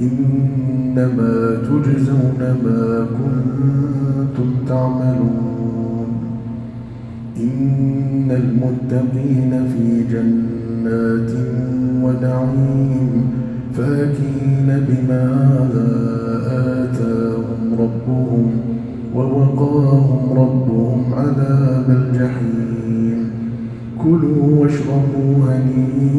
إنما تجزون ما كنتم تعملون. إن المتقين في جنات ونعيم فاكين بما آتاهم ربهم ووقاهم ربهم عذاب الجحيم. كلوا واشربوا هنيئا.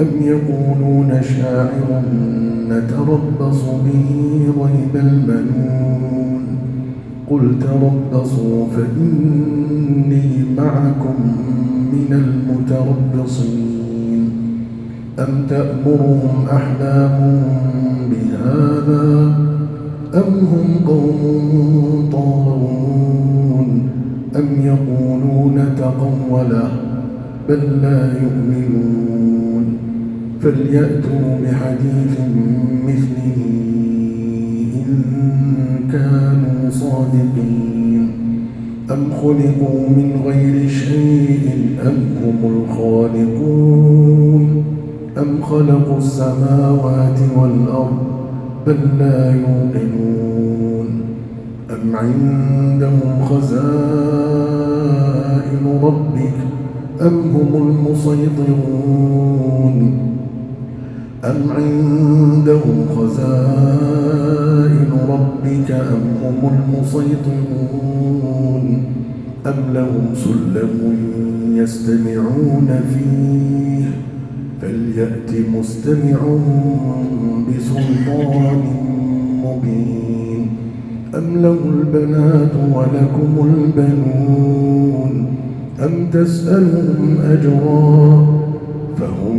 أم يقولون شاعر نتربص به ريب المنون قل تربصوا فإني معكم من المتربصين أم تأمرهم أحلامهم بهذا أم هم قوم طاغون أم يقولون تقوله بل لا يؤمنون فليأتوا بحديث مثله إن الصادقين أم خلقوا من غير شيء أم هم الخالقون؟ أم خلقوا السماوات والأرض بل لا يوقنون؟ أم عندهم خزائن ربك أم هم المسيطرون؟ أم عندهم خزائن ربك أم هم المسيطرون أم لهم سلم يستمعون فيه فليأت مستمع بسلطان مبين أم له البنات ولكم البنون أم تسألهم أجرا فهم